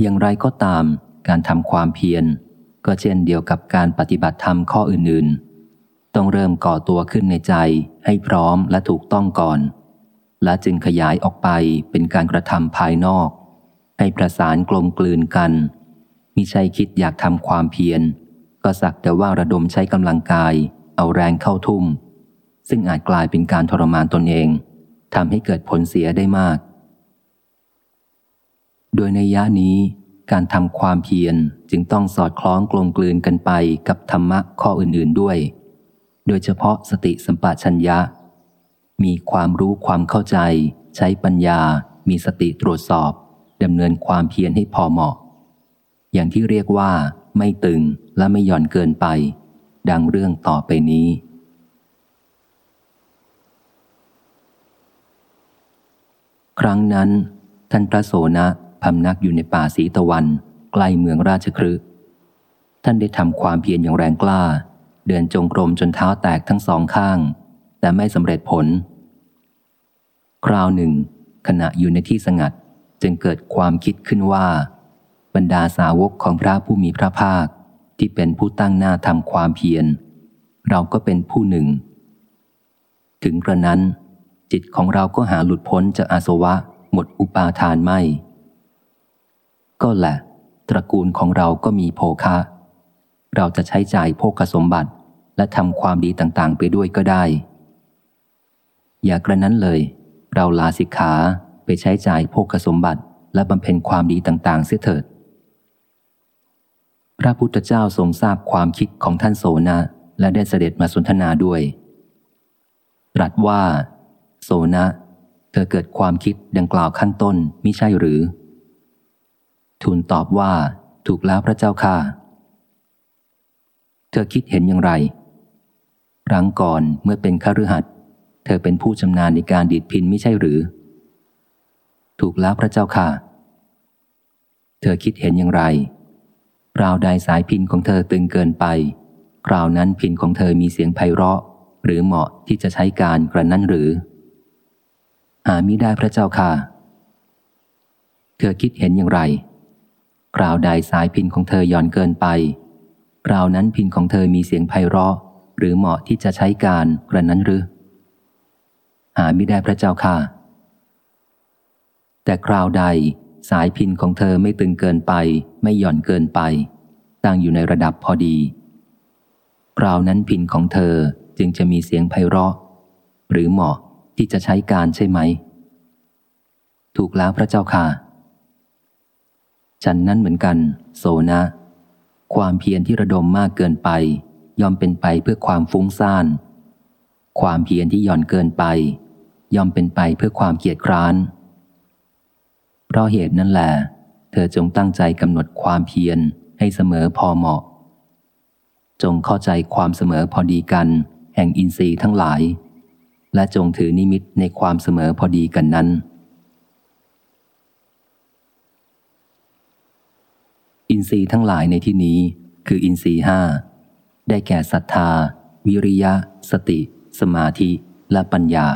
อย่างไรก็ตาม การทำความเพียร ก็เช่นเดียวกับการปฏิบัติธรรมข้ออื่นๆ ต้องเริ่มก่อตัวขึ้นในใจให้พร้อมและถูกต้องก่อน และจึงขยายออกไปเป็นการกระทำภายนอก ให้ประสานกลมกลืนกันมิใช่คิดอยากทำความเพียร ก็สักแต่ว่าระดมใช้กำลังกาย เอาแรงเข้าทุ่ม ซึ่งอาจกลายเป็นการทรมานตนเองทำให้เกิดผลเสียได้มาก โดยในยะนี้การทำความเพียรจึงต้องสอดคล้องกลมกลืนกันไปกับธรรมะข้ออื่นๆด้วย โดยเฉพาะสติสัมปชัญญะ มีความรู้ความเข้าใจ ใช้ปัญญา มีสติตรวจสอบดำเนินความเพียรให้พอเหมาะ อย่างที่เรียกว่า ไม่ตึงและไม่หย่อนเกินไป ดังเรื่องต่อไปนี้ ครั้งนั้นท่านพระโสนะ พำนักอยู่ในป่าสีตะวัน ใกล้เมืองราชครึท่านได้ทำความเพียรอย่างแรงกล้า เดินจงกรมจนเท้าแตกทั้งสองข้าง แต่ไม่สำเร็จผล คราวหนึ่ง ขณะอยู่ในที่สงัดจึงเกิดความคิดขึ้นว่า บรรดาสาวกของพระผู้มีพระภาคที่เป็นผู้ตั้งหน้าทำความเพียร เราก็เป็นผู้หนึ่ง ถึงกระนั้น จิตของเราก็หาหลุดพ้นจากอาสวะหมดอุปาทานไม่ ก็แหละ ตระกูลของเราก็มีโภคะ เราจะใช้จ่ายโภคสมบัติ และทำความดีต่างๆ ไปด้วยก็ได้ อย่ากระนั้นเลย เราลาสิกขาไปใช้จ่ายโภคสมบัติ และบำเพ็ญความดีต่างๆ เสียเถิด พระพุทธเจ้าทรงทราบความคิดของท่านโสนะและได้เสด็จมาสนทนาด้วย ตรัสว่า โสนะ เธอเกิดความคิดดังกล่าวข้างต้นมิใช่หรือ ทูลตอบว่า ถูกแล้วพระเจ้าค่ะ เธอคิดเห็นอย่างไรครั้งก่อนเมื่อเป็นขรือหัดเธอเป็นผู้ชำนาญในการดีดพินไม่ใช่หรือ ถูกแล้วพระเจ้าค่ะ เธอคิดเห็นอย่างไรคราวใดสายพินของเธอตึงเกินไปคราวนั้นพินของเธอมีเสียงไพเราะ หรือเหมาะที่จะใช้การกระนั้นหรือ หามิได้พระเจ้าค่ะ เธอคิดเห็นอย่างไร คราวใดสายพินของเธอหย่อนเกินไปคราวนั้นพินของเธอมีเสียงไพเราะ หรือเหมาะที่จะใช้การกระนั้นหรือ หาไม่ได้พระเจ้าค่ะ แต่คราวใดสายพินของเธอไม่ตึงเกินไป ไม่หย่อนเกินไป ตั้งอยู่ในระดับพอดี คราวนั้นพินของเธอจึงจะมีเสียงไพเราะ หรือเหมาะที่จะใช้การใช่ไหม ถูกแล้วพระเจ้าค่ะ ฉันนั้นเหมือนกัน โสนะ ความเพียรที่ระดมมากเกินไป ย่อมเป็นไปเพื่อความฟุ้งซ่าน ความเพียรที่หย่อนเกินไป ย่อมเป็นไปเพื่อความเกียจคร้าน เพราะเหตุนั้นแหละเธอจงตั้งใจกำหนดความเพียรให้เสมอพอเหมาะ จงเข้าใจความเสมอพอดีกัน แห่งอินทรีย์ทั้งหลาย และจงถือนิมิตในความเสมอพอดีกันนั้น อินทรีย์ทั้งหลายในที่นี้ คืออินทรีย์ห้าได้แก่ศรัทธา วิริยะ สติ สมาธิ และปัญญา